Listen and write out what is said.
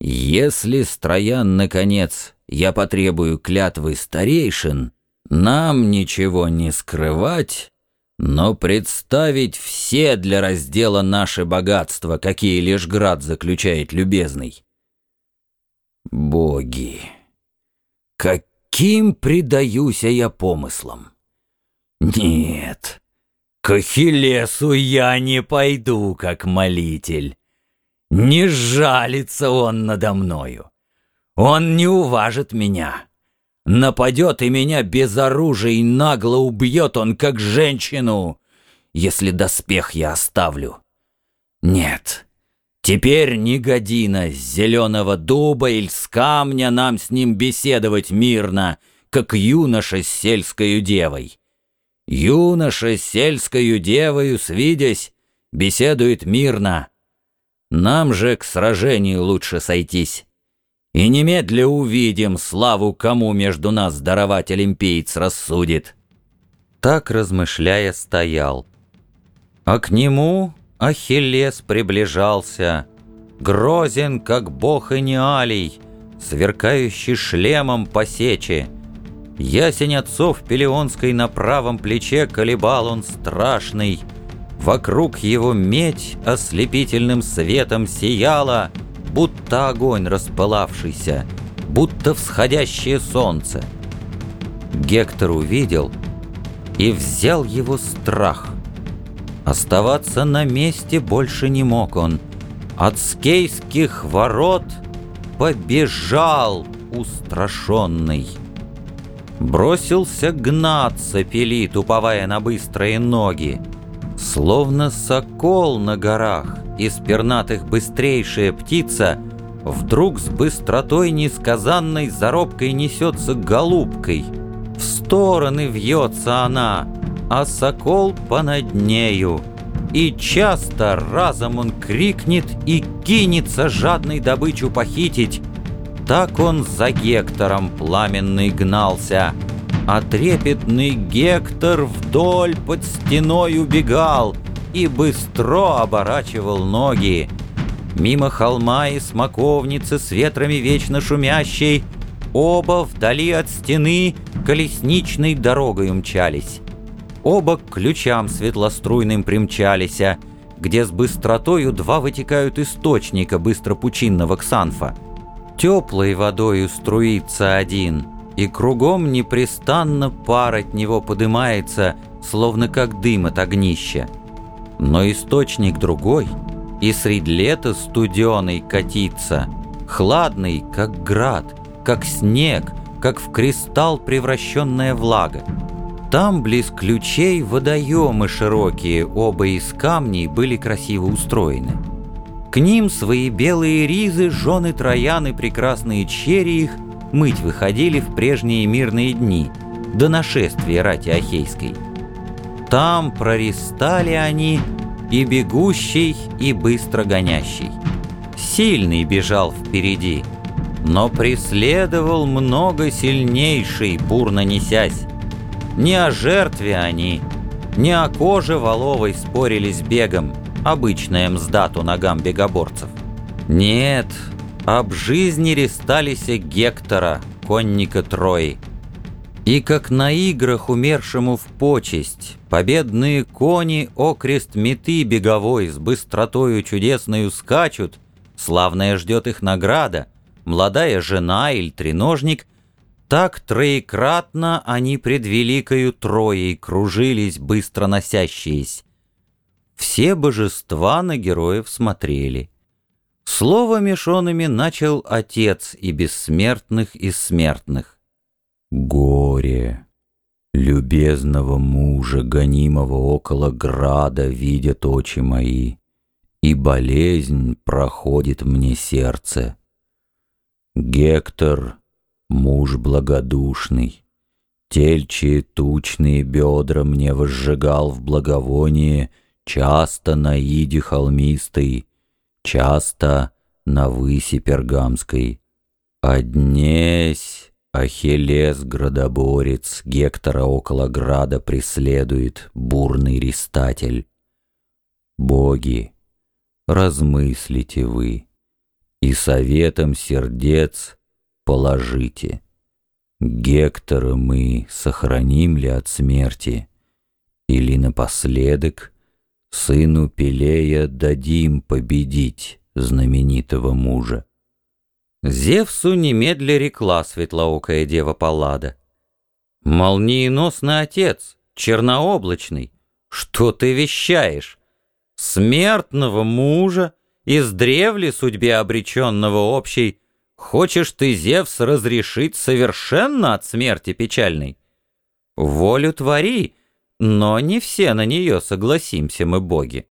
Если, Строян, наконец, я потребую клятвы старейшин, нам ничего не скрывать, но представить все для раздела наши богатства, какие лишь град заключает любезный. Боги, каким предаюся я помыслам? Нет, к Ахиллесу я не пойду, как молитель. Не жалится он надо мною. Он не уважит меня. Нападет и меня без оружия и нагло убьет он, как женщину, если доспех я оставлю. Нет, теперь не година с зеленого дуба или с камня нам с ним беседовать мирно, как юноша с сельскою девой. Юноша с сельскою девою, свидясь, беседует мирно. Нам же к сражению лучше сойтись. И немедля увидим славу, кому между нас даровать олимпиец рассудит. Так, размышляя, стоял. А к нему Ахиллес приближался, Грозен, как бог Эниалий, Сверкающий шлемом по сече, Ясень отцов Пелеонской на правом плече колебал он страшный. Вокруг его медь ослепительным светом сияла, будто огонь распылавшийся, будто всходящее солнце. Гектор увидел и взял его страх. Оставаться на месте больше не мог он. От скейских ворот побежал устрашенный. Бросился гнаться пилит, уповая на быстрые ноги. Словно сокол на горах, из пернатых быстрейшая птица, Вдруг с быстротой несказанной заробкой несется голубкой. В стороны вьется она, а сокол понад нею. И часто разом он крикнет и кинется жадной добычу похитить, так он за Гектором пламенный гнался, А трепетный Гектор вдоль под стеной убегал И быстро оборачивал ноги. Мимо холма и смоковницы с ветрами вечно шумящей Оба вдали от стены колесничной дорогой умчались. Оба к ключам светлоструйным примчались, где с быстротою два вытекают источника быстропучинного ксанфа теплой водою струится один, и кругом непрестанно пар от него подымается, словно как дым от огнища. Но источник другой, и средь лета студеный катится, хладный, как град, как снег, как в кристалл превращенная влага. Там, близ ключей, водоемы широкие, оба из камней были красиво устроены. К ним свои белые ризы, жены трояны, прекрасные черри их, мыть выходили в прежние мирные дни, до нашествия рати Ахейской. Там прористали они и бегущий, и быстро гонящий. Сильный бежал впереди, но преследовал много сильнейший, бурно несясь. Не о жертве они, не о коже воловой спорили с бегом, обычная мздату ногам бегоборцев. Нет, об жизни рестались Гектора, конника Трои. И как на играх умершему в почесть, победные кони окрест меты беговой с быстротою чудесною скачут, славная ждет их награда, молодая жена или треножник, так троекратно они пред великою Троей кружились, быстро носящиеся. Все божества на героев смотрели. Слово мешонами начал Отец и бессмертных и смертных. Горе! Любезного мужа, гонимого около града, видят очи мои, И болезнь проходит мне сердце. Гектор, муж благодушный, Тельчие тучные бедра мне возжигал в благовоние — Часто на иде холмистой, часто на выси пергамской. Однесь Ахиллес градоборец Гектора около града преследует бурный рестатель. Боги, размыслите вы, и советом сердец положите. Гектора мы сохраним ли от смерти, или напоследок сыну Пелея дадим победить знаменитого мужа? Зевсу немедля рекла светлоокая дева Паллада. «Молниеносный отец, чернооблачный, что ты вещаешь? Смертного мужа, издревле судьбе обреченного общей, хочешь ты, Зевс, разрешить совершенно от смерти печальной? Волю твори, но не все на нее согласимся мы, боги.